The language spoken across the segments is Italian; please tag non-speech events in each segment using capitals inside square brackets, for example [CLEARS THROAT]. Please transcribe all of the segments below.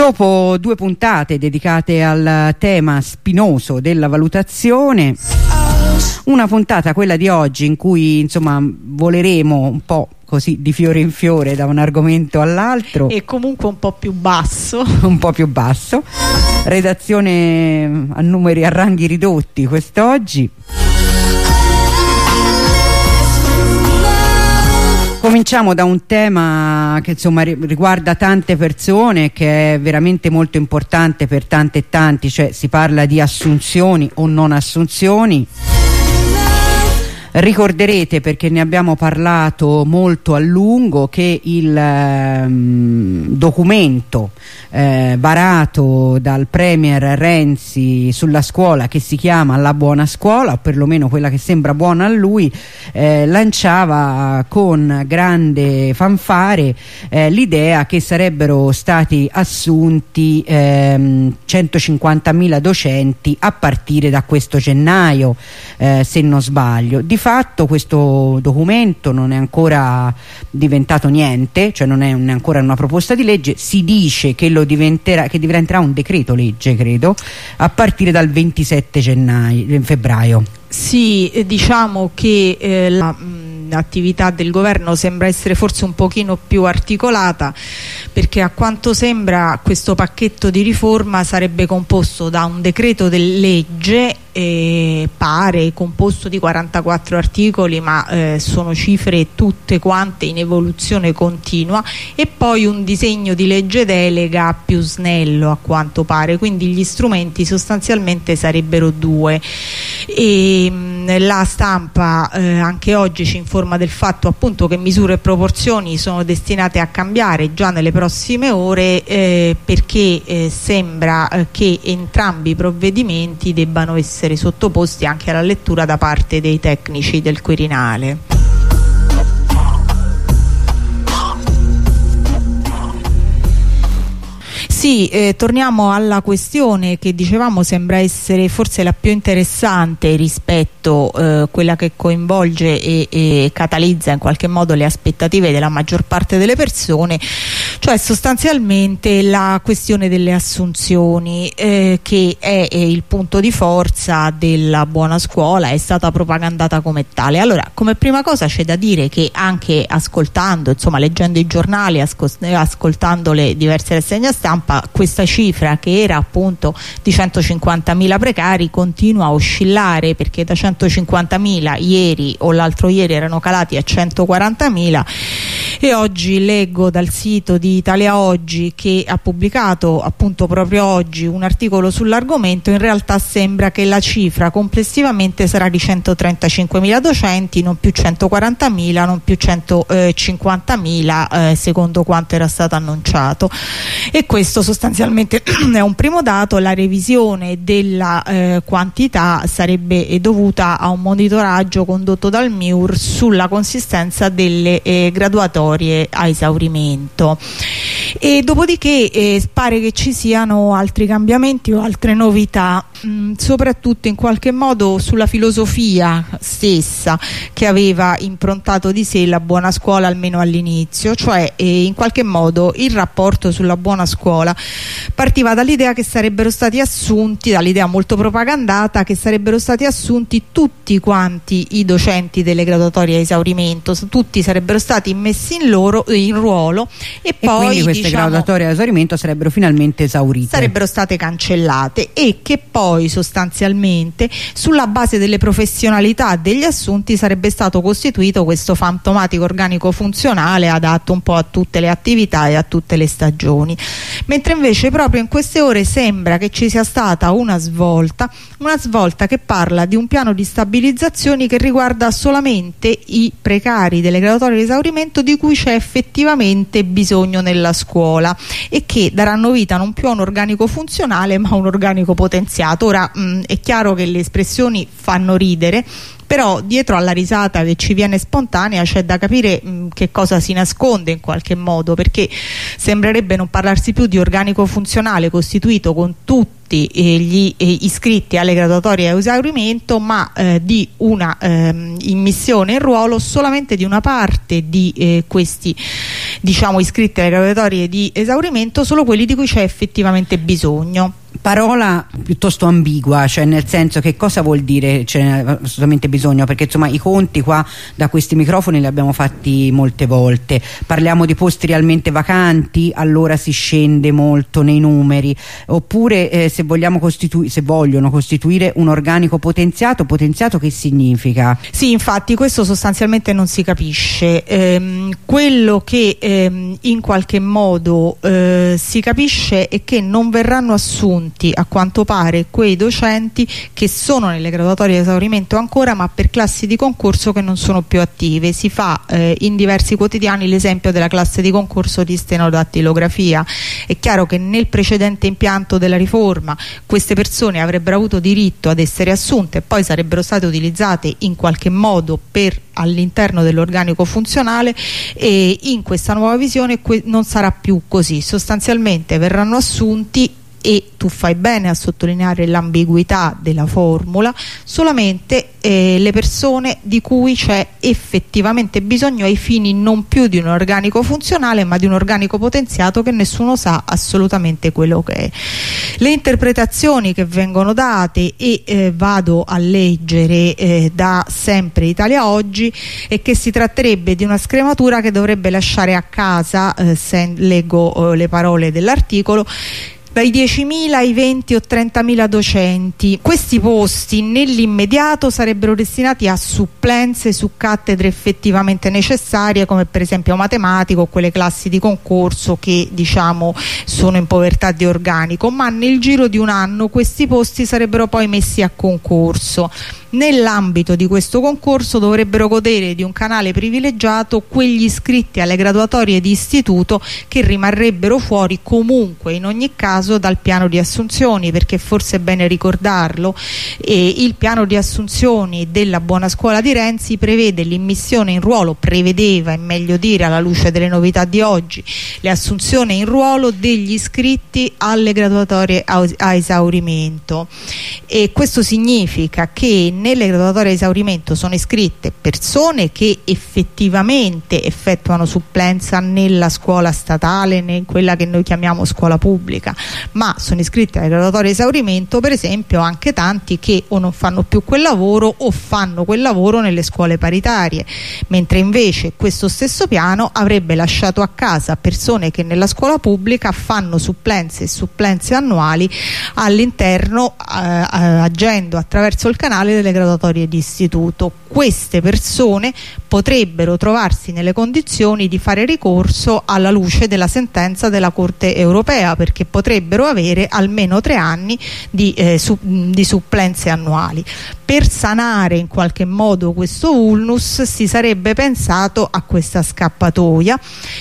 Dopo due puntate dedicate al tema spinoso della valutazione, una puntata, quella di oggi, in cui insomma voleremo un po' così di fiore in fiore da un argomento all'altro. E comunque un po' più basso. [LAUGHS] un po' più basso. Redazione a numeri a ranghi ridotti quest'oggi. Cominciamo da un tema che insomma riguarda tante persone che è veramente molto importante per tante e tanti, cioè si parla di assunzioni o non assunzioni. Ricorderete perché ne abbiamo parlato molto a lungo che il ehm, documento eh, varato dal Premier Renzi sulla scuola che si chiama La Buona Scuola o perlomeno quella che sembra buona a lui eh, lanciava con grande fanfare eh, l'idea che sarebbero stati assunti 150.000 ehm, docenti a partire da questo gennaio eh, se non sbaglio. Di fatto questo documento non è ancora diventato niente, cioè non è un, ancora una proposta di legge, si dice che, diventerà, che diventerà un decreto legge, credo, a partire dal 27 gennaio, febbraio. Sì, diciamo che eh, la l'attività del governo sembra essere forse un pochino più articolata perché a quanto sembra questo pacchetto di riforma sarebbe composto da un decreto del legge eh, pare composto di 44 articoli ma eh, sono cifre tutte quante in evoluzione continua e poi un disegno di legge delega più snello a quanto pare. Quindi gli strumenti sostanzialmente sarebbero due. E, mh, la stampa eh, anche oggi ci informa del fatto appunto che misure e proporzioni sono destinate a cambiare già nelle prossime ore eh, perché eh, sembra eh, che entrambi i provvedimenti debbano essere sottoposti anche alla lettura da parte dei tecnici del Quirinale. Sì, eh, torniamo alla questione che dicevamo sembra essere forse la più interessante rispetto a eh, quella che coinvolge e, e, catalizza in qualche modo le aspettative della maggior parte delle persone, cioè sostanzialmente la questione delle assunzioni eh, che è, è, il punto di forza della buona scuola, è stata propagandata come tale. Allora, come prima cosa c'è da dire che anche ascoltando, insomma leggendo i giornali, ascoltando le diverse rassegne stampa, stampa questa cifra che era appunto di 150.000 precari continua a oscillare perché da 150.000 ieri o l'altro ieri erano calati a 140.000 e oggi leggo dal sito di Italia Oggi che ha pubblicato appunto proprio oggi un articolo sull'argomento in realtà sembra che la cifra complessivamente sarà di 135.000 docenti non più 140.000 non più 150.000 eh, secondo quanto era stato annunciato. E questo questo sostanzialmente [CLEARS THROAT] è un primo dato, la revisione della eh, quantità sarebbe dovuta a un monitoraggio condotto dal MIUR sulla consistenza delle eh, graduatorie a esaurimento. E dopodiché eh, pare che ci siano altri cambiamenti o altre novità, mh, mm, soprattutto in qualche modo sulla filosofia stessa che aveva improntato di sé la buona scuola almeno all'inizio, cioè eh, in qualche modo il rapporto sulla buona scuola. Partiva dall'idea che sarebbero stati assunti, dall'idea molto propagandata che sarebbero stati assunti tutti quanti i docenti delle graduatorie a esaurimento, tutti sarebbero stati messi in, loro, in ruolo e, e poi queste diciamo, graduatorie a esaurimento sarebbero finalmente esaurite. Sarebbero state cancellate e che poi sostanzialmente sulla base delle professionalità degli assunti sarebbe stato costituito questo fantomatico organico funzionale adatto un po' a tutte le attività e a tutte le stagioni mentre invece proprio in queste ore sembra che ci sia stata una svolta, una svolta che parla di un piano di stabilizzazioni che riguarda solamente i precari delle graduatorie di esaurimento di cui c'è effettivamente bisogno nella scuola e che daranno vita non più a un organico funzionale ma a un organico potenziato. Ora mh, è chiaro che le espressioni fanno ridere però dietro alla risata che ci viene spontanea c'è da capire mh, che cosa si nasconde in qualche modo perché sembrerebbe non parlarsi più di organico funzionale costituito con tutti eh, gli eh, iscritti alle graduatorie a esaurimento ma eh, di una ehm, immissione in ruolo solamente di una parte di eh, questi diciamo iscritti alle graduatorie di esaurimento solo quelli di cui c'è effettivamente bisogno parola piuttosto ambigua, cioè nel senso che cosa vuol dire ce n'è assolutamente bisogno, perché insomma i conti qua da questi microfoni li abbiamo fatti molte volte, parliamo di posti realmente vacanti, allora si scende molto nei numeri, oppure eh, se, costituire, se vogliono costituire un organico potenziato, potenziato che significa? Sì, infatti questo sostanzialmente non si capisce, ehm, quello che ehm, in qualche modo eh, si capisce è che non verranno assunti assunti a quanto pare quei docenti che sono nelle graduatorie di esaurimento ancora ma per classi di concorso che non sono più attive. Si fa eh, in diversi quotidiani l'esempio della classe di concorso di stenodattilografia. È chiaro che nel precedente impianto della riforma queste persone avrebbero avuto diritto ad essere assunte e poi sarebbero state utilizzate in qualche modo per all'interno dell'organico funzionale e in questa nuova visione non sarà più così sostanzialmente verranno assunti e tu fai bene a sottolineare l'ambiguità della formula solamente eh, le persone di cui c'è effettivamente bisogno ai fini non più di un organico funzionale ma di un organico potenziato che nessuno sa assolutamente quello che è. Le interpretazioni che vengono date e eh, vado a leggere eh, da sempre Italia Oggi è che si tratterebbe di una scrematura che dovrebbe lasciare a casa eh, se leggo eh, le parole dell'articolo dai 10.000 ai 20 o 30.000 docenti. Questi posti nell'immediato sarebbero destinati a supplenze su cattedre effettivamente necessarie come per esempio matematico o quelle classi di concorso che diciamo sono in povertà di organico, ma nel giro di un anno questi posti sarebbero poi messi a concorso Nell'ambito di questo concorso dovrebbero godere di un canale privilegiato quegli iscritti alle graduatorie di istituto che rimarrebbero fuori comunque in ogni caso dal piano di assunzioni perché forse è bene ricordarlo. Eh, il piano di assunzioni della buona scuola di Renzi prevede l'immissione in ruolo, prevedeva è meglio dire alla luce delle novità di oggi, le assunzioni in ruolo degli iscritti alle graduatorie a esaurimento. E questo significa che nelle graduatorie a esaurimento sono iscritte persone che effettivamente effettuano supplenza nella scuola statale, in quella che noi chiamiamo scuola pubblica, ma sono iscritte alle graduatorie a esaurimento per esempio anche tanti che o non fanno più quel lavoro o fanno quel lavoro nelle scuole paritarie, mentre invece questo stesso piano avrebbe lasciato a casa persone che nella scuola pubblica fanno supplenze e supplenze annuali all'interno eh, agendo attraverso il canale delle delle graduatorie di istituto. Queste persone potrebbero trovarsi nelle condizioni di fare ricorso alla luce della sentenza della Corte europea perché potrebbero avere almeno tre anni di, eh, su, di supplenze annuali. Per sanare in qualche modo questo ulnus si sarebbe pensato a questa scappatoia,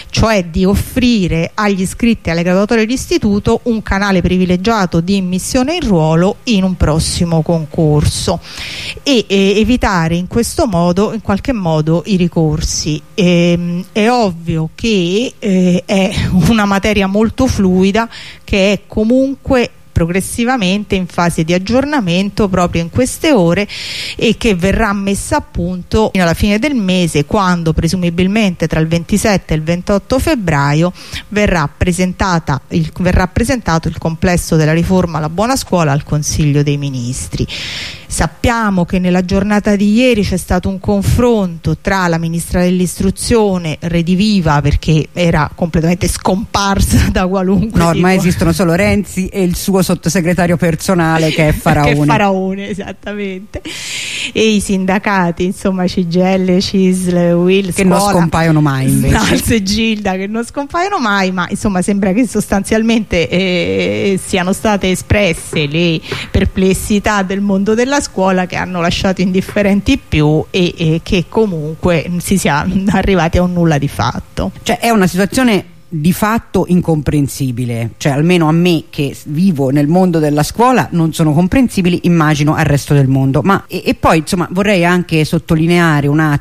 cioè di offrire agli iscritti alle graduatorie di istituto un canale privilegiato di immissione in ruolo in un prossimo concorso e, e evitare in questo modo in qualche modo i ricorsi. E, ehm, è ovvio che eh, è una materia molto fluida che è comunque progressivamente in fase di aggiornamento proprio in queste ore e che verrà messa a punto fino alla fine del mese quando presumibilmente tra il 27 e il 28 febbraio verrà, il, verrà presentato il complesso della riforma alla buona scuola al Consiglio dei Ministri. Sappiamo che nella giornata di ieri c'è stato un confronto tra la Ministra dell'Istruzione, Rediviva, perché era completamente scomparsa [LAUGHS] da qualunque No, ormai tipo. esistono solo Renzi e il suo sottosegretario personale che è Faraone. [LAUGHS] che è Faraone, esattamente. E i sindacati, insomma CGL, CISL, Will, Che scuola, non scompaiono mai [LAUGHS] invece. Nals e Gilda, che non scompaiono mai, ma insomma sembra che sostanzialmente eh, siano state espresse le perplessità del mondo della scuola che hanno lasciato indifferenti più e, e che comunque si sia arrivati a un nulla di fatto. Cioè è una situazione di fatto incomprensibile, cioè almeno a me che vivo nel mondo della scuola non sono comprensibili, immagino al resto del mondo. Ma, e, e poi insomma vorrei anche sottolineare una,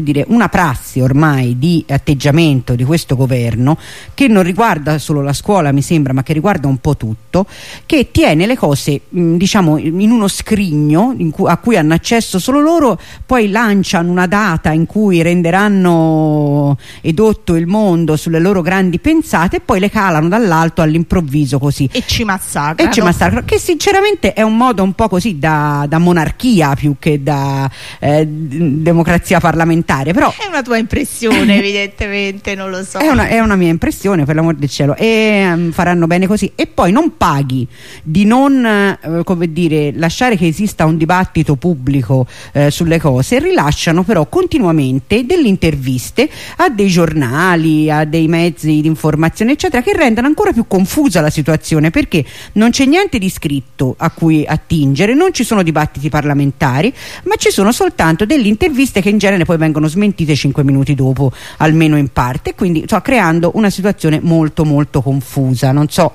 dire, una prassi ormai di atteggiamento di questo governo che non riguarda solo la scuola mi sembra ma che riguarda un po' tutto, che tiene le cose mh, diciamo in uno scrigno in cui, a cui hanno accesso solo loro, poi lanciano una data in cui renderanno edotto il mondo sulle loro grandi grandi pensate e poi le calano dall'alto all'improvviso così. E ci massacrano e ci massacrano che sinceramente è un modo un po' così da, da monarchia più che da eh, democrazia parlamentare però è una tua impressione [LAUGHS] evidentemente non lo so. È una, è una, mia impressione per l'amor del cielo. E um, faranno bene così. E poi non paghi di non eh, come dire lasciare che esista un dibattito pubblico eh, sulle cose rilasciano però continuamente delle interviste a dei giornali a dei mezzi di informazione eccetera che rendano ancora più confusa la situazione perché non c'è niente di scritto a cui attingere non ci sono dibattiti parlamentari ma ci sono soltanto delle interviste che in genere poi vengono smentite cinque minuti dopo almeno in parte quindi sto creando una situazione molto molto confusa. Non so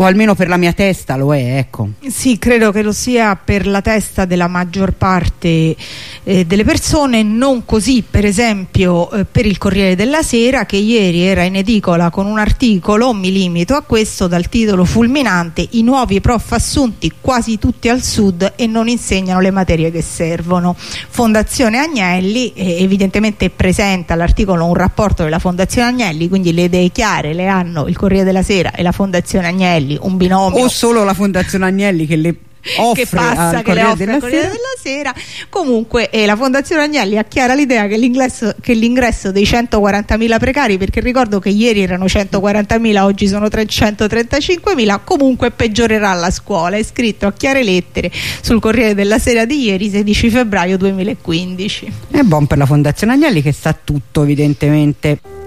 o almeno per la mia testa lo è ecco. sì credo che lo sia per la testa della maggior parte eh, delle persone non così per esempio eh, per il Corriere della Sera che ieri era in edicola con un articolo mi limito a questo dal titolo fulminante i nuovi prof assunti quasi tutti al sud e non insegnano le materie che servono Fondazione Agnelli eh, evidentemente presenta l'articolo un rapporto della Fondazione Agnelli quindi le idee chiare le hanno il Corriere della Sera e la Fondazione Agnelli Agnelli, un binomio. O solo la Fondazione Agnelli che le [LAUGHS] che passa, che le offre della, Corriere della Sera. Comunque eh, la Fondazione Agnelli ha chiara l'idea che l'ingresso dei 140.000 precari, perché ricordo che ieri erano 140.000, oggi sono 335.000, comunque peggiorerà la scuola. È scritto a chiare lettere sul Corriere della Sera di ieri, 16 febbraio 2015. È buon per la Fondazione Agnelli che sa tutto evidentemente.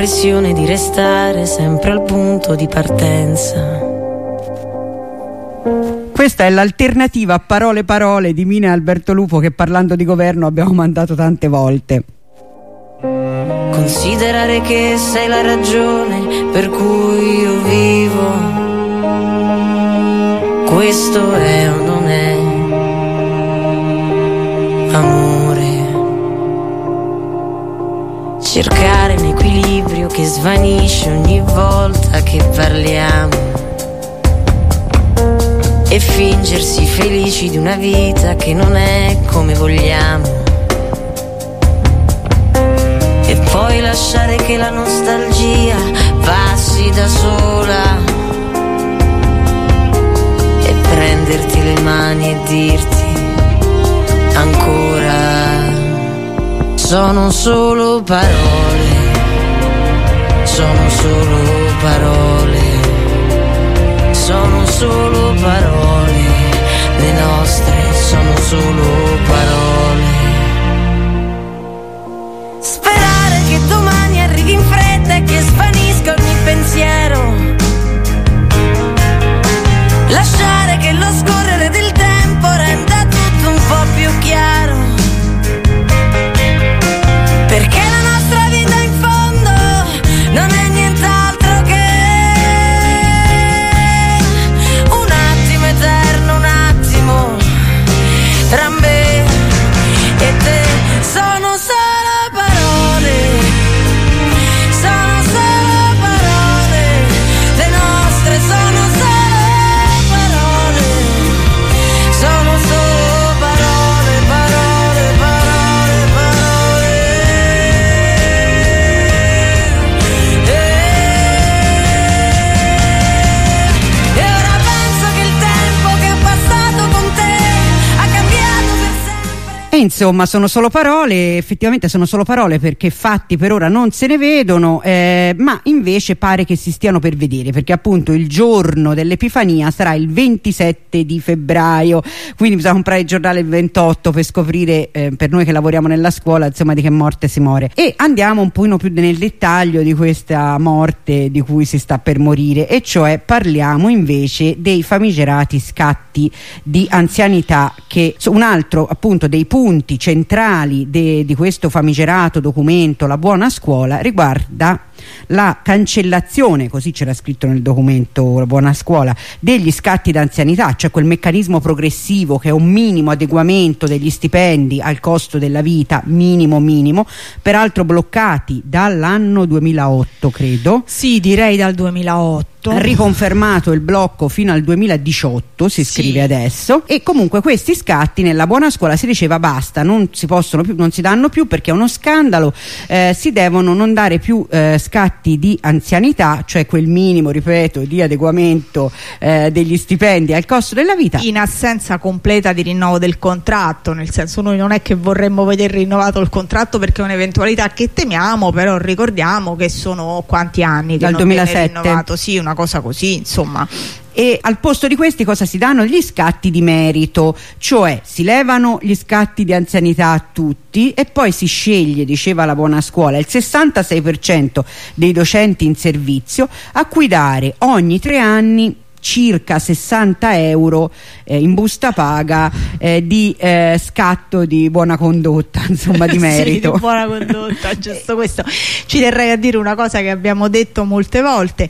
L'impressione di restare sempre al punto di partenza. Questa è l'alternativa a parole parole di Mina e Alberto Lupo che parlando di governo abbiamo mandato tante volte. Considerare che sei la ragione per cui io vivo. Questo è o non è amore. Cercare che svanisce ogni volta che parliamo. E fingersi felici di una vita che non è come vogliamo. E poi lasciare che la nostalgia passi da sola. E prenderti le mani e dirti ancora sono solo parole, sono solo parole, sono solo parole, le nostre sono solo parole. Insomma sono solo parole, effettivamente sono solo parole perché fatti per ora non se ne vedono, eh, ma invece pare che si stiano per vedere perché appunto il giorno dell'Epifania sarà il 27 di febbraio, quindi bisogna comprare il giornale il 28 per scoprire eh, per noi che lavoriamo nella scuola insomma di che morte si muore. E andiamo un po' più nel dettaglio di questa morte di cui si sta per morire e cioè parliamo invece dei famigerati scatti di anzianità che un altro appunto dei punti centrali de, di questo famigerato documento La buona scuola riguarda la cancellazione, così c'era scritto nel documento La Buona Scuola, degli scatti d'anzianità, cioè quel meccanismo progressivo che è un minimo adeguamento degli stipendi al costo della vita, minimo minimo, peraltro bloccati dall'anno 2008 credo. Sì, direi dal 2008 riconfermato il blocco fino al 2018 si sì. scrive adesso e comunque questi scatti nella buona scuola si diceva basta non si possono più non si danno più perché è uno scandalo eh, si devono non dare più eh, scatti di anzianità, cioè quel minimo, ripeto, di adeguamento eh, degli stipendi al costo della vita. In assenza completa di rinnovo del contratto, nel senso noi non è che vorremmo vedere rinnovato il contratto perché è un'eventualità che temiamo, però ricordiamo che sono quanti anni che Dal non 2007. viene rinnovato, sì, una cosa così, insomma e al posto di questi cosa si danno? Gli scatti di merito, cioè si levano gli scatti di anzianità a tutti e poi si sceglie, diceva la buona scuola, il 66% dei docenti in servizio a cui dare ogni tre anni circa 60 euro eh, in busta paga eh, di eh, scatto di buona condotta [LAUGHS] insomma di merito. sì, di buona condotta [LAUGHS] giusto questo. Ci terrei a dire una cosa che abbiamo detto molte volte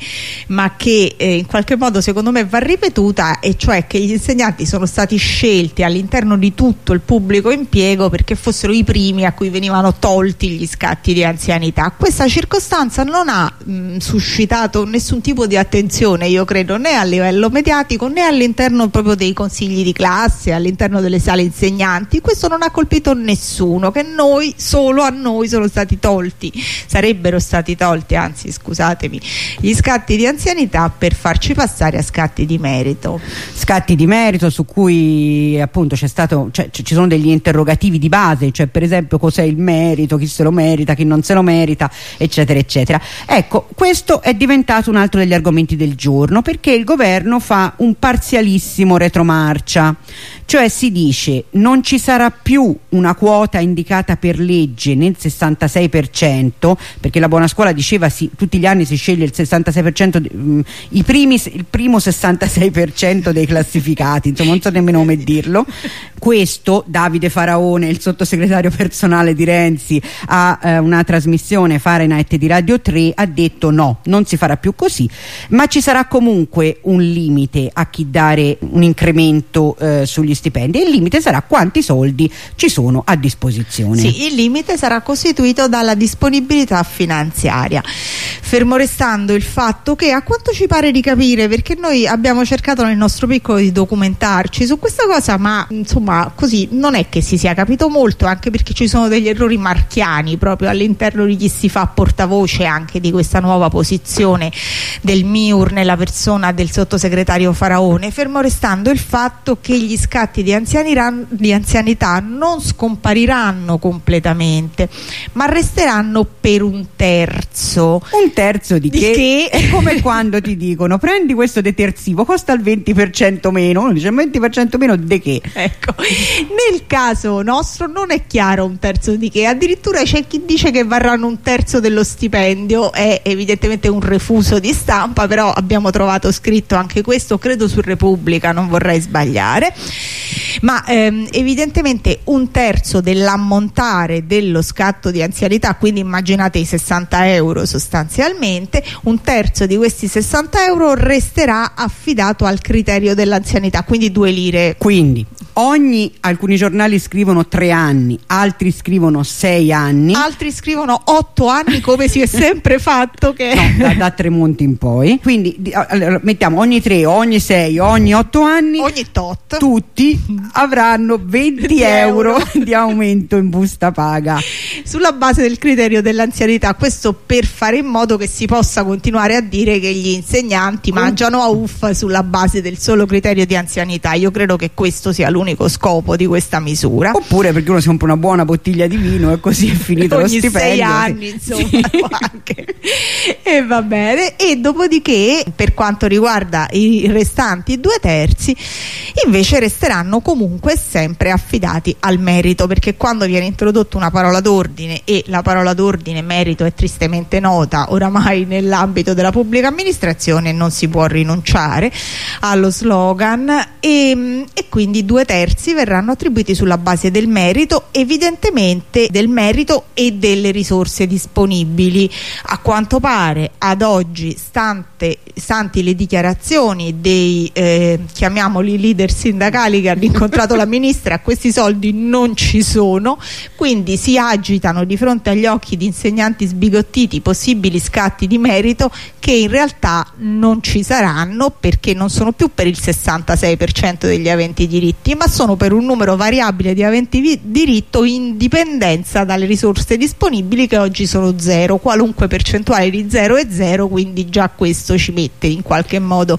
ma che eh, in qualche modo secondo me va ripetuta e cioè che gli insegnanti sono stati scelti all'interno di tutto il pubblico impiego perché fossero i primi a cui venivano tolti gli scatti di anzianità. Questa circostanza non ha mh, suscitato nessun tipo di attenzione io credo né alle livello mediatico né all'interno proprio dei consigli di classe, all'interno delle sale insegnanti. Questo non ha colpito nessuno, che noi, solo a noi sono stati tolti, sarebbero stati tolti, anzi scusatemi, gli scatti di anzianità per farci passare a scatti di merito. Scatti di merito su cui appunto c'è stato, cioè, ci sono degli interrogativi di base, cioè per esempio cos'è il merito, chi se lo merita, chi non se lo merita, eccetera, eccetera. Ecco, questo è diventato un altro degli argomenti del giorno perché il governo governo fa un parzialissimo retromarcia cioè si dice non ci sarà più una quota indicata per legge nel 66% perché la buona scuola diceva sì, tutti gli anni si sceglie il 66% um, i primi, il primo 66% dei classificati insomma non so nemmeno come dirlo. Questo Davide Faraone il sottosegretario personale di Renzi a eh, una trasmissione Fahrenheit di Radio 3 ha detto no non si farà più così ma ci sarà comunque un limite a chi dare un incremento eh, sugli stipendi e il limite sarà quanti soldi ci sono a disposizione. Sì, il limite sarà costituito dalla disponibilità finanziaria, fermo restando il fatto che a quanto ci pare di capire, perché noi abbiamo cercato nel nostro piccolo di documentarci su questa cosa, ma insomma così non è che si sia capito molto, anche perché ci sono degli errori marchiani proprio all'interno di chi si fa portavoce anche di questa nuova posizione del MIUR nella persona del sottosegretario Faraone, fermo restando il fatto che gli scatti scatti di, di anzianità non scompariranno completamente ma resteranno per un terzo un terzo di, di che? che? [LAUGHS] è come quando ti dicono prendi questo detersivo costa il 20% meno uno dice il 20% meno di che? ecco nel caso nostro non è chiaro un terzo di che addirittura c'è chi dice che varranno un terzo dello stipendio è evidentemente un refuso di stampa però abbiamo trovato scritto anche questo credo su Repubblica non vorrei sbagliare. Ma ehm, evidentemente un terzo dell'ammontare dello scatto di anzianità quindi immaginate i 60 euro sostanzialmente un terzo di questi 60 euro resterà affidato al criterio dell'anzianità quindi due lire. Quindi ogni alcuni giornali scrivono tre anni altri scrivono sei anni. Altri scrivono otto anni come si è sempre fatto che no, da, da Tremonti in poi. Quindi allora, mettiamo ogni ogni 3, ogni 6, ogni 8 anni, ogni tot, tutti avranno 20 euro di aumento in busta paga. Sulla base del criterio dell'anzianità, questo per fare in modo che si possa continuare a dire che gli insegnanti mangiano a uffa sulla base del solo criterio di anzianità. Io credo che questo sia l'unico scopo di questa misura. Oppure perché uno si compra una buona bottiglia di vino e così è finito Ogni lo stipendio. sei anni, insomma, Sì. [LAUGHS] anche. E va bene. E dopodiché, per quanto riguarda i restanti due terzi, invece resteranno comunque sempre affidati al merito, perché quando viene introdotta una parola d'ordine e la parola d'ordine merito è tristemente nota oramai nell'ambito della pubblica amministrazione, non si può rinunciare allo slogan e, e quindi due terzi verranno attribuiti sulla base del merito, evidentemente del merito e delle risorse disponibili. A quanto pare ad oggi, stante, stanti le dichiarazioni dei eh, chiamiamoli leader sindacali che hanno incontrato la ministra, [LAUGHS] questi soldi non ci sono, quindi si agitano di fronte agli occhi di insegnanti sbigottiti possibili scatti di merito che in realtà non ci saranno perché non sono più per il 66% degli aventi diritti, ma sono per un numero variabile di aventi diritto in dipendenza dalle risorse disponibili che oggi sono zero, qualunque percentuale di zero è zero, quindi già questo ci mette in qualche modo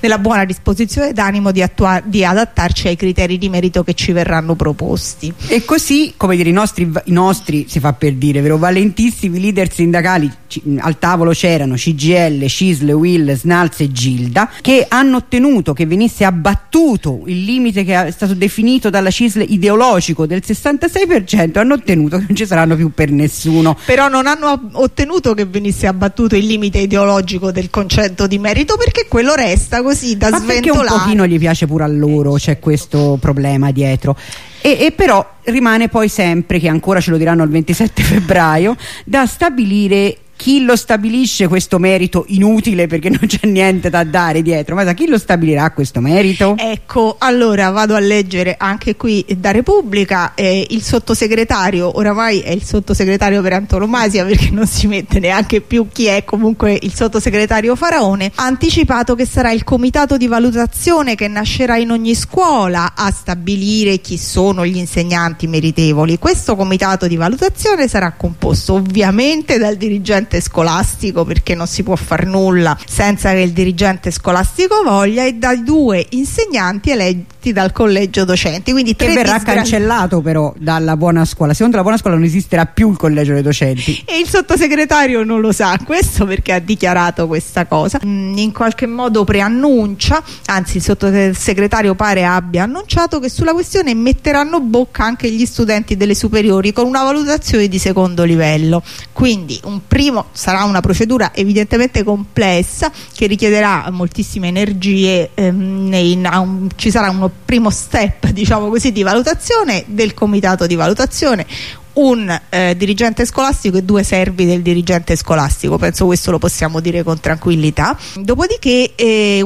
nella buona disposizione d'animo di, di adattarci ai criteri di merito che ci verranno proposti. E così, come dire, i nostri, i nostri, si fa per dire, vero, valentissimi leader sindacali al tavolo c'erano CGL, CISL, WIL, SNALS e Gilda, che hanno ottenuto che venisse abbattuto il limite che è stato definito dalla CISL ideologico del 66%, hanno ottenuto che non ci saranno più per nessuno. Però non hanno ottenuto che venisse abbattuto il limite ideologico del concetto di merito perché quello resta così da Ma perché un sventolare. pochino gli piace pure a loro, c'è questo problema dietro. E, e però rimane poi sempre, che ancora ce lo diranno il 27 febbraio, da stabilire chi lo stabilisce questo merito inutile perché non c'è niente da dare dietro, ma da chi lo stabilirà questo merito? Ecco, allora vado a leggere anche qui da Repubblica eh, il sottosegretario, oramai è il sottosegretario per antonomasia perché non si mette neanche più chi è comunque il sottosegretario Faraone, ha anticipato che sarà il comitato di valutazione che nascerà in ogni scuola a stabilire chi sono gli insegnanti meritevoli. Questo comitato di valutazione sarà composto ovviamente dal dirigente scolastico perché non si può far nulla senza che il dirigente scolastico voglia e dai due insegnanti eletti dal collegio docenti. Quindi Che verrà cancellato però dalla buona scuola. Secondo la buona scuola non esisterà più il collegio dei docenti. E il sottosegretario non lo sa questo perché ha dichiarato questa cosa. Mm, In qualche modo preannuncia, anzi il sottosegretario pare abbia annunciato che sulla questione metteranno bocca anche gli studenti delle superiori con una valutazione di secondo livello. Quindi un primo sarà una procedura evidentemente complessa che richiederà moltissime energie, ehm, a un- ci sarà uno primo step [LAUGHS] diciamo così di valutazione del comitato di valutazione un eh, dirigente scolastico e due servi del dirigente scolastico, penso questo lo possiamo dire con tranquillità. Dopodiché, eh,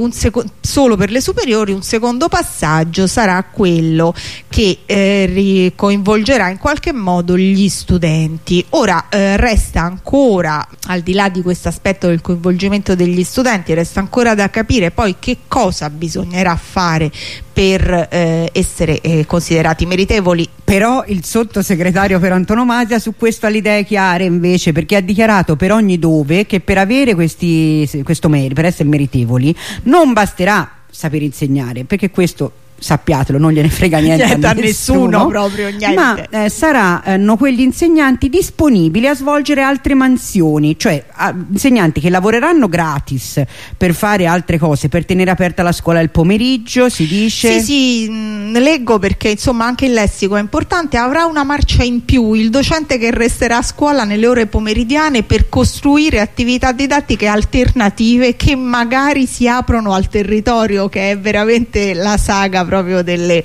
solo per le superiori, un secondo passaggio sarà quello che eh, coinvolgerà in qualche modo gli studenti. Ora eh, resta ancora, al di là di questo aspetto del coinvolgimento degli studenti, resta ancora da capire poi che cosa bisognerà fare per eh, essere eh, considerati meritevoli. Però il sottosegretario per antonomasia su questo ha le idee chiare invece perché ha dichiarato per ogni dove che per avere questi, questo merito, per essere meritevoli, non basterà saper insegnare perché questo sappiatelo, non gliene frega niente, Niente a a nessuno proprio, niente. ma eh, saranno quegli insegnanti disponibili a svolgere altre mansioni, cioè a- insegnanti che lavoreranno gratis per fare altre cose, per tenere aperta la scuola il pomeriggio, si dice. Sì, sì, mh, leggo perché insomma anche il lessico è importante, avrà una marcia in più il docente che resterà a scuola nelle ore pomeridiane per costruire attività didattiche alternative che magari si aprono al territorio che è veramente la saga proprio delle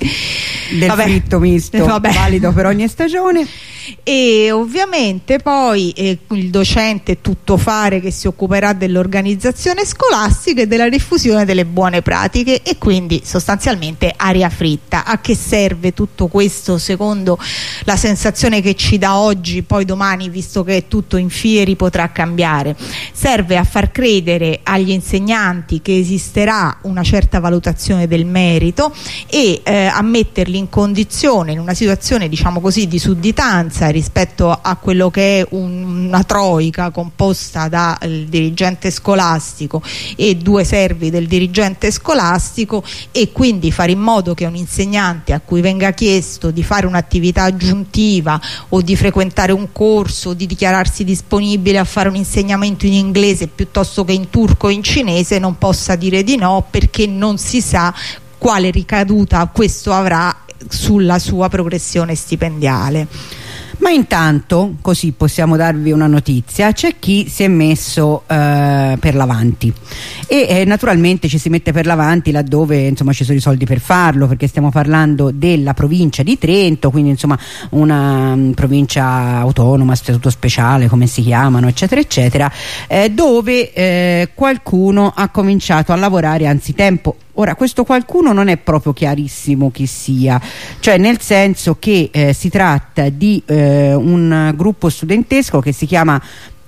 del Vabbè. fritto misto Vabbè. valido per ogni stagione e ovviamente poi eh, il docente tuttofare che si occuperà dell'organizzazione scolastica e della diffusione delle buone pratiche e quindi sostanzialmente aria fritta a che serve tutto questo secondo la sensazione che ci dà oggi poi domani visto che è tutto in fieri potrà cambiare serve a far credere agli insegnanti che esisterà una certa valutazione del merito e eh, a metterli in condizione in una situazione diciamo così di sudditanza rispetto a quello che è un, una troica composta dal dirigente scolastico e due servi del dirigente scolastico e quindi fare in modo che un insegnante a cui venga chiesto di fare un'attività aggiuntiva o di frequentare un corso o di dichiararsi disponibile a fare un insegnamento in inglese piuttosto che in turco o in cinese non possa dire di no perché non si sa quale ricaduta questo avrà sulla sua progressione stipendiale. Ma intanto, così possiamo darvi una notizia, c'è chi si è messo eh, per l'avanti e eh, naturalmente ci si mette per l'avanti laddove insomma, ci sono i soldi per farlo perché stiamo parlando della provincia di Trento, quindi insomma una um, provincia autonoma, statuto speciale come si chiamano eccetera eccetera, eh, dove eh, qualcuno ha cominciato a lavorare anzitempo Ora, questo qualcuno non è proprio chiarissimo chi sia, cioè nel senso che eh, si tratta di eh, un gruppo studentesco che si chiama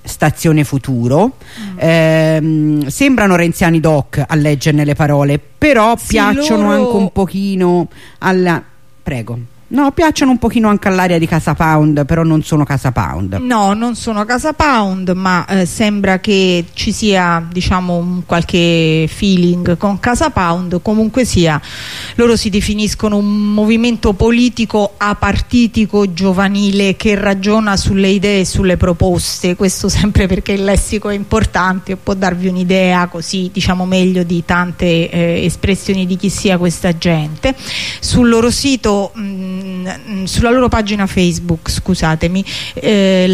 Stazione Futuro mm. ehm, sembrano renziani doc a leggerne le parole però sì, piacciono loro... anche un pochino alla prego No, piacciono un pochino anche all'area di Casa Pound, però non sono Casa Pound. No, non sono Casa Pound, ma eh, sembra che ci sia, diciamo, qualche feeling con Casa Pound. Comunque sia, loro si definiscono un movimento politico apartitico giovanile che ragiona sulle idee e sulle proposte. Questo sempre perché il lessico è importante e può darvi un'idea così, diciamo, meglio di tante eh, espressioni di chi sia questa gente. Sul loro sito mh, mm, sulla loro pagina Facebook, scusatemi, eh,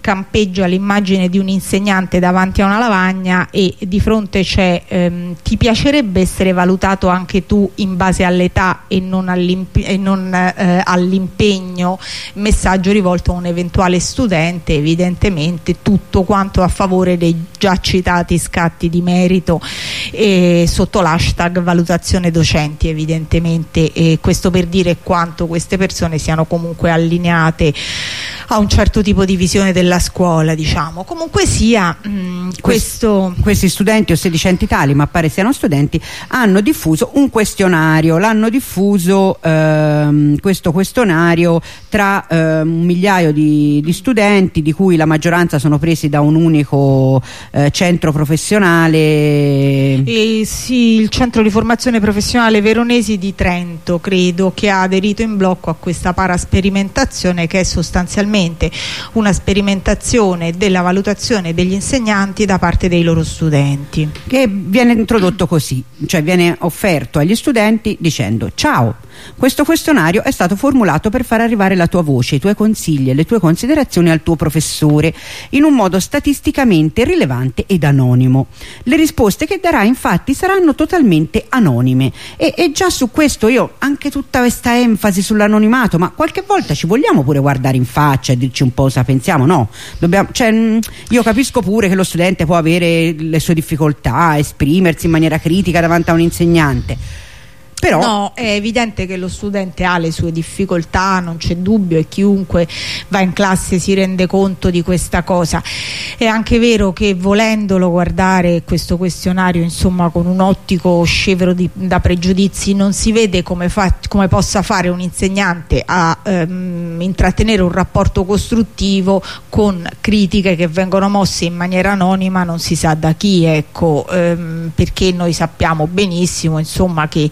campeggia l'immagine di un insegnante davanti a una lavagna e di fronte c'è ehm, ti piacerebbe essere valutato anche tu in base all'età e non eh, all'impegno, messaggio rivolto a un eventuale studente, evidentemente tutto quanto a favore dei già citati scatti di merito e sotto l'hashtag valutazione docenti evidentemente e questo per dire quanto queste persone siano comunque allineate a un certo tipo di visione della scuola diciamo. Comunque sia mh, mm, questo questi studenti o sedicenti tali ma pare siano studenti hanno diffuso un questionario. L'hanno diffuso ehm, questo questionario tra ehm, un migliaio di, di, studenti di cui la maggioranza sono presi da un unico eh, centro professionale. E sì il centro di formazione professionale Veronesi di Trento credo che ha aderito in blocco a questa parasperimentazione che è sostanzialmente una sperimentazione della valutazione degli insegnanti da parte dei loro studenti. Che viene introdotto così, cioè viene offerto agli studenti dicendo ciao questo questionario è stato formulato per far arrivare la tua voce, i tuoi consigli e le tue considerazioni al tuo professore in un modo statisticamente rilevante ed anonimo. Le risposte che darai infatti saranno totalmente anonime e, e già su questo io anche tutta questa enfasi sull'anonimato, ma qualche volta ci vogliamo pure guardare in faccia e dirci un po' cosa pensiamo, no? Dobbiamo, cioè, mm, io capisco pure che lo studente può avere le sue difficoltà, esprimersi in maniera critica davanti a un insegnante però no, è evidente che lo studente ha le sue difficoltà, non c'è dubbio e chiunque va in classe si rende conto di questa cosa. È anche vero che volendolo guardare questo questionario insomma con un ottico scevro di, da pregiudizi non si vede come, fa, come possa fare un insegnante a ehm, intrattenere un rapporto costruttivo con critiche che vengono mosse in maniera anonima non si sa da chi, ecco, ehm, perché noi sappiamo benissimo insomma che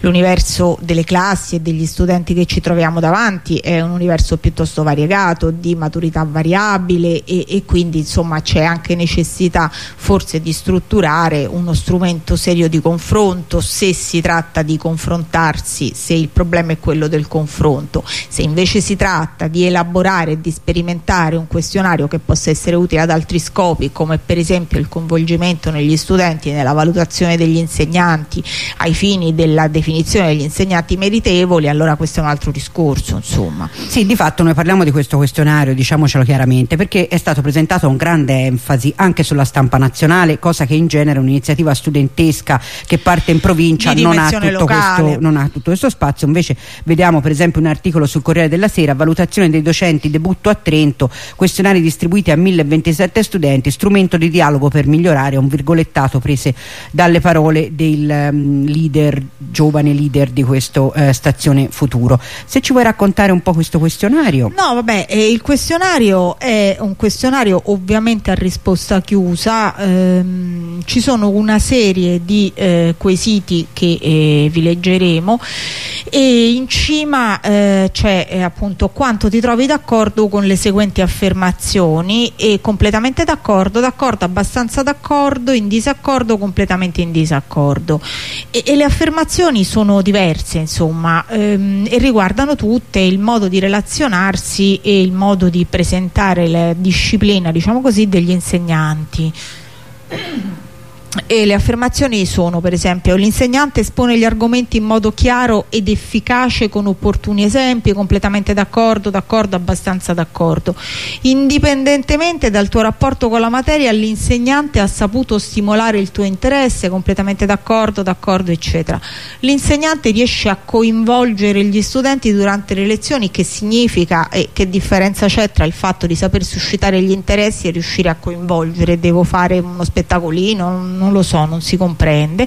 l'universo delle classi e degli studenti che ci troviamo davanti è un universo piuttosto variegato, di maturità variabile e, e quindi insomma c'è anche necessità forse di strutturare uno strumento serio di confronto se si tratta di confrontarsi, se il problema è quello del confronto, se invece si tratta di elaborare e di sperimentare un questionario che possa essere utile ad altri scopi come per esempio il coinvolgimento negli studenti nella valutazione degli insegnanti ai fini della definizione definizione degli insegnanti meritevoli allora questo è un altro discorso insomma. Sì di fatto noi parliamo di questo questionario diciamocelo chiaramente perché è stato presentato con grande enfasi anche sulla stampa nazionale cosa che in genere un'iniziativa studentesca che parte in provincia non ha, questo, non ha, tutto questo, spazio. Invece vediamo per esempio un articolo sul Corriere della Sera valutazione dei docenti debutto a Trento questionari distribuiti a 1027 studenti strumento di dialogo per migliorare un virgolettato prese dalle parole del um, leader giovane leader di questa eh, stazione futuro. Se ci vuoi raccontare un po' questo questionario. No vabbè eh, il questionario è un questionario ovviamente a risposta chiusa. Ehm, ci sono una serie di eh, quesiti che eh, vi leggeremo. E in cima eh, c'è eh, appunto quanto ti trovi d'accordo con le seguenti affermazioni. E completamente d'accordo, d'accordo, abbastanza d'accordo, in disaccordo, completamente in disaccordo. E, e le affermazioni sono diverse insomma ehm, e riguardano tutte il modo di relazionarsi e il modo di presentare la disciplina diciamo così degli insegnanti e le affermazioni sono per esempio l'insegnante espone gli argomenti in modo chiaro ed efficace con opportuni esempi completamente d'accordo, d'accordo, abbastanza d'accordo. Indipendentemente dal tuo rapporto con la materia l'insegnante ha saputo stimolare il tuo interesse completamente d'accordo, d'accordo eccetera. L'insegnante riesce a coinvolgere gli studenti durante le lezioni che significa e che differenza c'è tra il fatto di saper suscitare gli interessi e riuscire a coinvolgere? Devo fare uno spettacolino non lo so, non si comprende.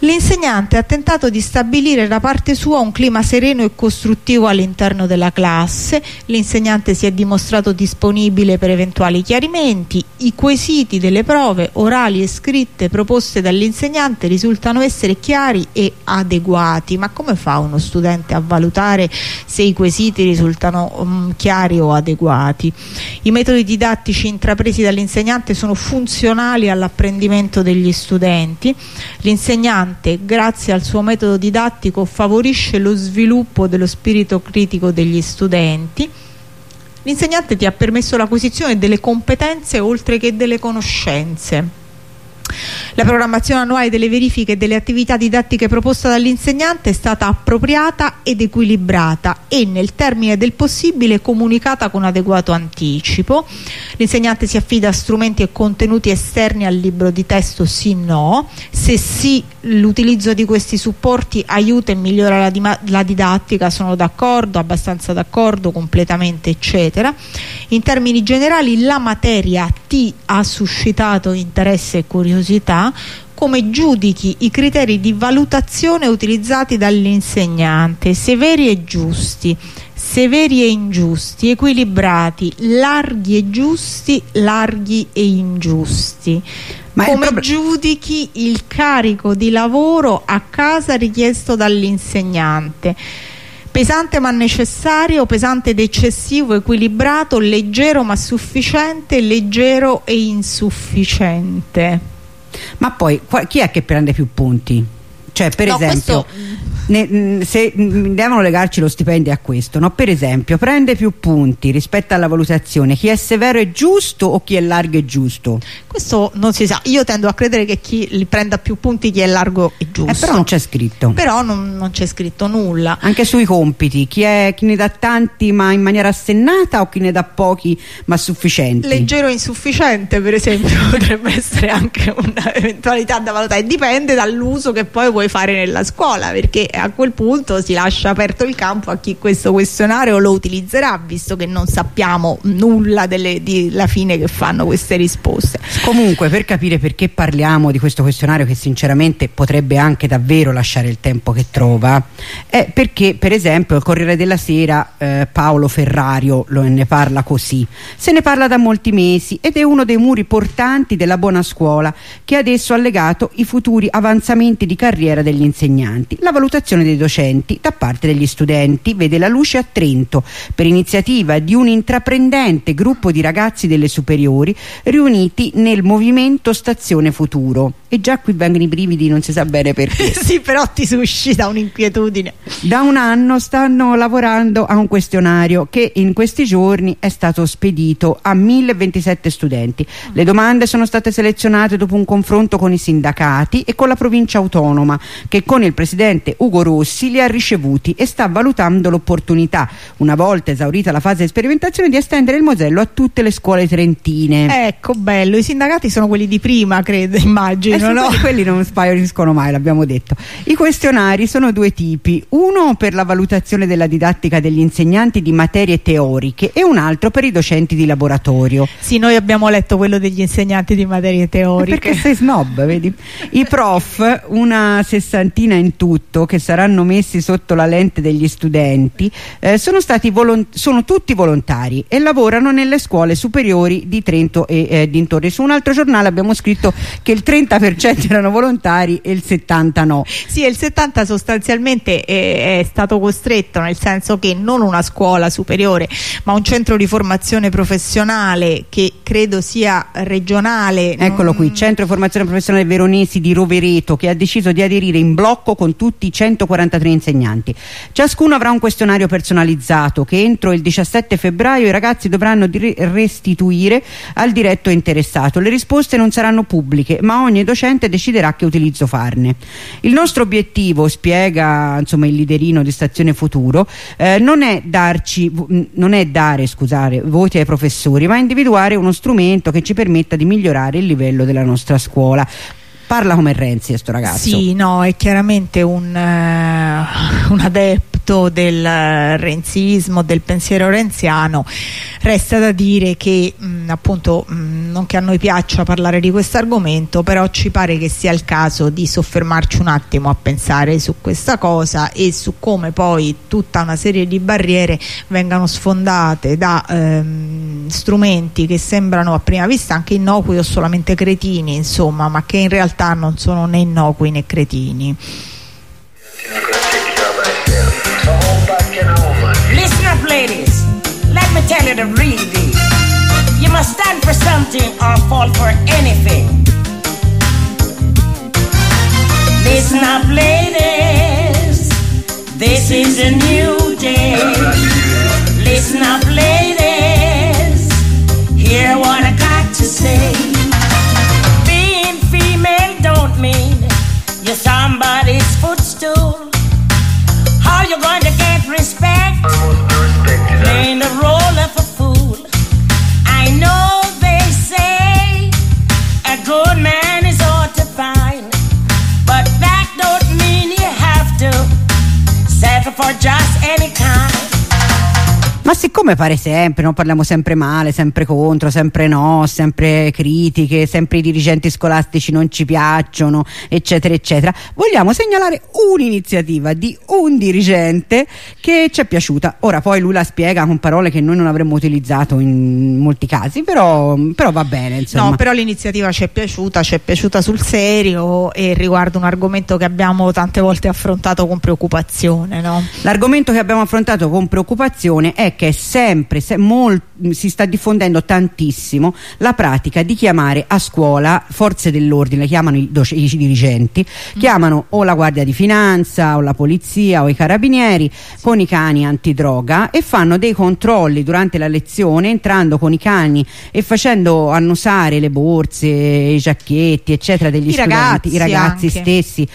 L'insegnante ha tentato di stabilire da parte sua un clima sereno e costruttivo all'interno della classe, l'insegnante si è dimostrato disponibile per eventuali chiarimenti, i quesiti delle prove orali e scritte proposte dall'insegnante risultano essere chiari e adeguati, ma come fa uno studente a valutare se i quesiti risultano um, chiari o adeguati? I metodi didattici intrapresi dall'insegnante sono funzionali all'apprendimento degli studenti, l'insegnante grazie al suo metodo didattico favorisce lo sviluppo dello spirito critico degli studenti, l'insegnante ti ha permesso l'acquisizione delle competenze oltre che delle conoscenze la programmazione annuale delle verifiche e delle attività didattiche proposta dall'insegnante è stata appropriata ed equilibrata e nel termine del possibile comunicata con adeguato anticipo. L'insegnante si affida a strumenti e contenuti esterni al libro di testo sì no. Se sì l'utilizzo di questi supporti aiuta e migliora la, la didattica, sono d'accordo, abbastanza d'accordo, completamente eccetera. In termini generali la materia ti ha suscitato interesse e curiosità come giudichi i criteri di valutazione utilizzati dall'insegnante, severi e giusti, severi e ingiusti, equilibrati, larghi e giusti, larghi e ingiusti. Ma come giudichi il carico di lavoro a casa richiesto dall'insegnante pesante ma necessario, pesante ed eccessivo, equilibrato, leggero ma sufficiente, leggero e insufficiente. Ma poi chi è che prende più punti? Cioè, per no, esempio, questo ne, se devono legarci lo stipendio a questo no? per esempio prende più punti rispetto alla valutazione chi è severo è giusto o chi è largo è giusto? Questo non si sa. Io tendo a credere che chi prenda più punti chi è largo è giusto. eh, però non c'è scritto. Però non, non c'è scritto nulla. Anche sui compiti chi, è, chi, ne dà tanti ma in maniera assennata o chi ne dà pochi ma sufficienti? Leggero e insufficiente per esempio [LAUGHS] potrebbe essere anche un'eventualità da valutare. Dipende dall'uso che poi vuoi fare nella scuola perché a quel punto si lascia aperto il campo a chi questo questionario lo utilizzerà visto che non sappiamo nulla della fine che fanno queste risposte. Comunque per capire perché parliamo di questo questionario che sinceramente potrebbe anche davvero lasciare il tempo che trova è perché per esempio il Corriere della Sera eh, Paolo Ferrario lo, ne parla così. Se ne parla da molti mesi ed è uno dei muri portanti della buona scuola che adesso ha legato i futuri avanzamenti di carriera degli insegnanti. La valutazione soddisfazione dei docenti da parte degli studenti. Vede la luce a Trento per iniziativa di un intraprendente gruppo di ragazzi delle superiori riuniti nel movimento Stazione Futuro. E già qui vengono i brividi non si sa bene perché. [LAUGHS] Sì però ti suscita un'inquietudine. Da un anno stanno lavorando a un questionario che in questi giorni è stato spedito a 1027 studenti. Le domande sono state selezionate dopo un confronto con i sindacati e con la provincia autonoma che con il presidente Ugo Rossi li ha ricevuti e sta valutando l'opportunità una volta esaurita la fase di sperimentazione di estendere il modello a tutte le scuole trentine ecco bello i sindacati sono quelli di prima credo immagino eh, no? quelli, quelli non spariscono mai, l'abbiamo detto. I questionari sono due tipi, uno per la valutazione della didattica degli insegnanti di materie teoriche e un altro per i docenti di laboratorio. Sì, noi abbiamo letto quello degli insegnanti di materie teoriche. Perché sei snob, vedi? I prof, una sessantina in tutto, che saranno messi sotto la lente degli studenti, eh, sono, stati sono tutti volontari e lavorano nelle scuole superiori di Trento e eh, dintorni. Su un altro giornale abbiamo scritto che il 30% 30% erano volontari e il 70% no. Sì, il 70% sostanzialmente è, è, stato costretto, nel senso che non una scuola superiore, ma un centro di formazione professionale che credo sia regionale. Eccolo non... qui, centro di formazione professionale Veronesi di Rovereto che ha deciso di aderire in blocco con tutti i 143 insegnanti. Ciascuno avrà un questionario personalizzato che entro il 17 febbraio i ragazzi dovranno restituire al diretto interessato. Le risposte non saranno pubbliche, ma ogni docente deciderà che utilizzo farne. Il nostro obiettivo, spiega insomma, il liderino di Stazione Futuro, eh, non, è darci, non è dare scusate, voti ai professori, ma individuare uno strumento che ci permetta di migliorare il livello della nostra scuola parla come Renzi questo ragazzo. Sì no è chiaramente un, uh, un adepto del renzismo del pensiero renziano resta da dire che mh, appunto mh, non che a noi piaccia parlare di questo argomento però ci pare che sia il caso di soffermarci un attimo a pensare su questa cosa e su come poi tutta una serie di barriere vengano sfondate da ehm, strumenti che sembrano a prima vista anche innocui o solamente cretini insomma ma che in realtà non sono né innocui né cretini Listen up ladies Let me tell you the real deal. You must stand for something or fall for anything. Listen up, ladies. This is a new day. Respect? playing the role of a fool. I know they say a good man is hard to find, but that don't mean you have to settle for just any kind. Ma siccome pare sempre, non parliamo sempre male, sempre contro, sempre no, sempre critiche, sempre i dirigenti scolastici non ci piacciono, eccetera, eccetera, vogliamo segnalare un'iniziativa di un dirigente che ci è piaciuta. Ora poi lui la spiega con parole che noi non avremmo utilizzato in molti casi, però, però va bene. Insomma. No, però l'iniziativa ci è piaciuta, ci è piaciuta sul serio e riguarda un argomento che abbiamo tante volte affrontato con preoccupazione. No? L'argomento che abbiamo affrontato con preoccupazione è che sempre, se, molt, si sta diffondendo tantissimo la pratica di chiamare a scuola forze dell'ordine, chiamano i, i dirigenti, mm. chiamano o la Guardia di Finanza o la Polizia o i Carabinieri con i cani antidroga e fanno dei controlli durante la lezione entrando con i cani e facendo annusare le borse, i giacchetti eccetera degli I studenti, ragazzi i ragazzi anche. stessi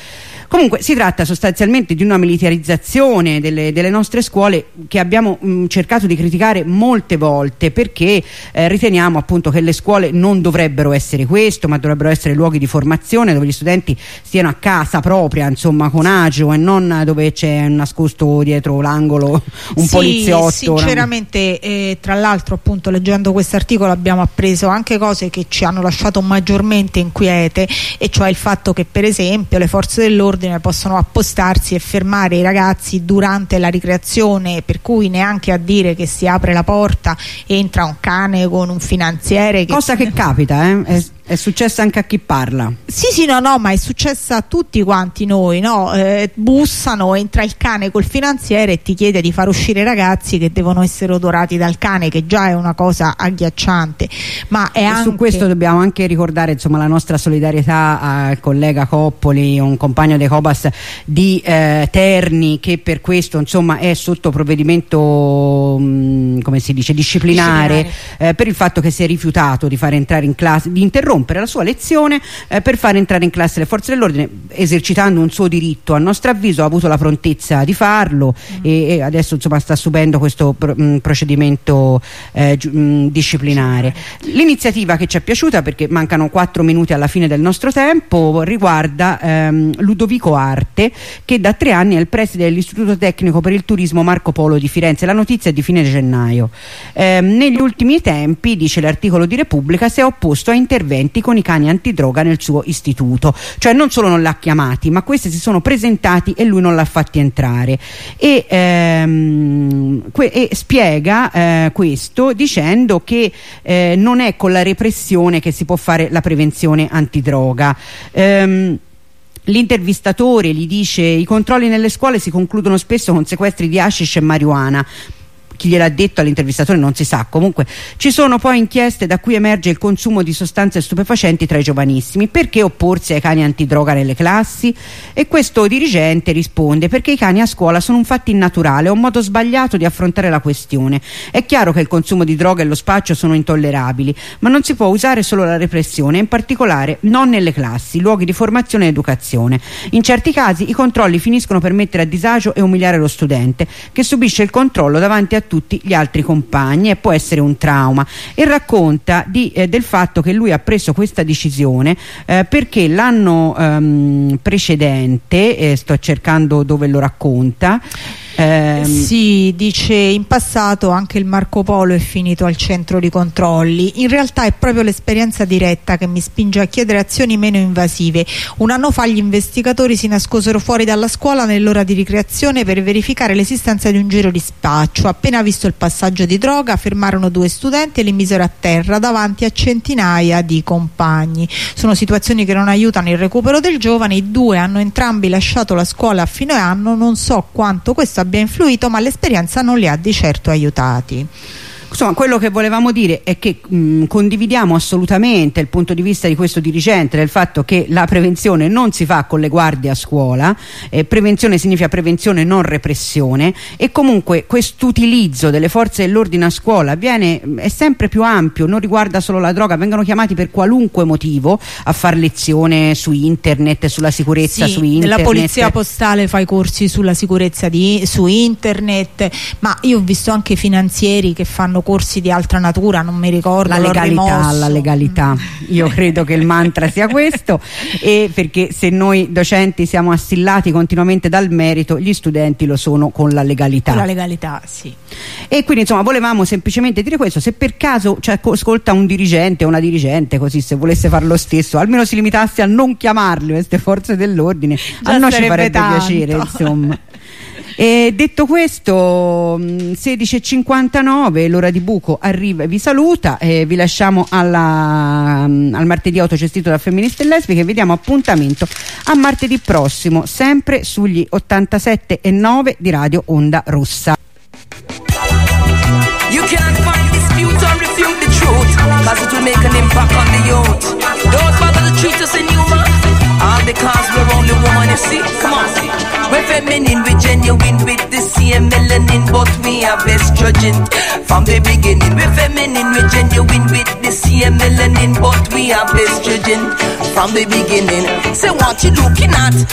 Comunque si tratta sostanzialmente di una militarizzazione delle, delle nostre scuole che abbiamo mh, cercato di criticare molte volte perché eh, riteniamo appunto che le scuole non dovrebbero essere questo ma dovrebbero essere luoghi di formazione dove gli studenti stiano a casa propria insomma con agio e non dove c'è nascosto dietro l'angolo un sì, poliziotto. sinceramente eh, tra l'altro appunto leggendo questo articolo abbiamo appreso anche cose che ci hanno lasciato maggiormente inquiete e cioè il fatto che per esempio le forze dell'ordine dell'ordine possono appostarsi e fermare i ragazzi durante la ricreazione per cui neanche a dire che si apre la porta entra un cane con un finanziere che... cosa che capita eh? È, successo anche a chi parla. Sì, sì, no, no, ma è successo a tutti quanti noi, no? Eh, bussano, entra il cane col finanziere e ti chiede di far uscire i ragazzi che devono essere odorati dal cane, che già è una cosa agghiacciante. Ma è anche... Su questo dobbiamo anche ricordare insomma, la nostra solidarietà al collega Coppoli, un compagno dei Cobas di eh, Terni, che per questo insomma, è sotto provvedimento mh, come si dice, disciplinare, disciplinare. Eh, per il fatto che si è rifiutato di far entrare in classe, di interrompere la sua lezione eh, per far entrare in classe le forze dell'ordine, esercitando un suo diritto. A nostro avviso ha avuto la prontezza di farlo mm. e, e, adesso insomma, sta subendo questo pro, mh, procedimento eh, mh, disciplinare. L'iniziativa che ci è piaciuta, perché mancano quattro minuti alla fine del nostro tempo, riguarda ehm, Ludovico Arte, che da tre anni è il preside dell'Istituto Tecnico per il Turismo Marco Polo di Firenze. La notizia è di fine gennaio. Eh, negli ultimi tempi, dice l'articolo di Repubblica, si è opposto a interventi con i cani antidroga nel suo istituto. Cioè non solo non l'ha chiamati, ma questi si sono presentati e lui non l'ha fatti entrare. E, ehm, e spiega eh, questo dicendo che eh, non è con la repressione che si può fare la prevenzione antidroga. Ehm, L'intervistatore gli dice i controlli nelle scuole si concludono spesso con sequestri di hashish e marijuana chi gliel'ha detto all'intervistatore non si sa. Comunque ci sono poi inchieste da cui emerge il consumo di sostanze stupefacenti tra i giovanissimi. Perché opporsi ai cani antidroga nelle classi? E questo dirigente risponde perché i cani a scuola sono un fatto innaturale un modo sbagliato di affrontare la questione. È chiaro che il consumo di droga e lo spaccio sono intollerabili ma non si può usare solo la repressione in particolare non nelle classi luoghi di formazione e educazione. In certi casi i controlli finiscono per mettere a disagio e umiliare lo studente che subisce il controllo davanti a tutti gli altri compagni e può essere un trauma. E racconta di, eh, del fatto che lui ha preso questa decisione eh, perché l'anno ehm, precedente eh, sto cercando dove lo racconta eh, sì, dice in passato anche il Marco Polo è finito al centro di controlli. In realtà è proprio l'esperienza diretta che mi spinge a chiedere azioni meno invasive. Un anno fa gli investigatori si nascosero fuori dalla scuola nell'ora di ricreazione per verificare l'esistenza di un giro di spaccio. Appena visto il passaggio di droga, fermarono due studenti e li misero a terra davanti a centinaia di compagni. Sono situazioni che non aiutano il recupero del giovane. I due hanno entrambi lasciato la scuola a fine anno. Non so quanto questo abbia influito ma l'esperienza non li ha di certo aiutati. Insomma, quello che volevamo dire è che mh, condividiamo assolutamente il punto di vista di questo dirigente del fatto che la prevenzione non si fa con le guardie a scuola, eh, prevenzione significa prevenzione non repressione e comunque quest'utilizzo delle forze dell'ordine a scuola viene, è sempre più ampio, non riguarda solo la droga, vengono chiamati per qualunque motivo a fare lezione su internet, sulla sicurezza sì, su internet. La polizia postale fa i corsi sulla sicurezza di, su internet, ma io ho visto anche finanzieri che fanno corsi di altra natura, non mi ricordo. La legalità, la legalità. Io credo che il mantra sia questo e perché se noi docenti siamo assillati continuamente dal merito, gli studenti lo sono con la legalità. Con la legalità, sì. E quindi insomma volevamo semplicemente dire questo, se per caso cioè, ascolta un dirigente o una dirigente così se volesse fare lo stesso, almeno si limitasse a non chiamarli queste forze dell'ordine, a noi ci farebbe tanto. piacere insomma. [LAUGHS] E detto questo 16.59 l'ora di buco arriva e vi saluta e vi lasciamo alla, al martedì autogestito da femministe e lesbiche. Vediamo appuntamento a martedì prossimo sempre sugli 87 e 9 di Radio Onda Rossa. Cause it will make an impact on the youth. Don't bother to treat us inhuman All because we're only woman you see Come on we're feminine, we're genuine with the same melanin, but we are estrogen. From the beginning, we're feminine, we're genuine with the same melanin, but we are estrogen. From the beginning, say what you looking at.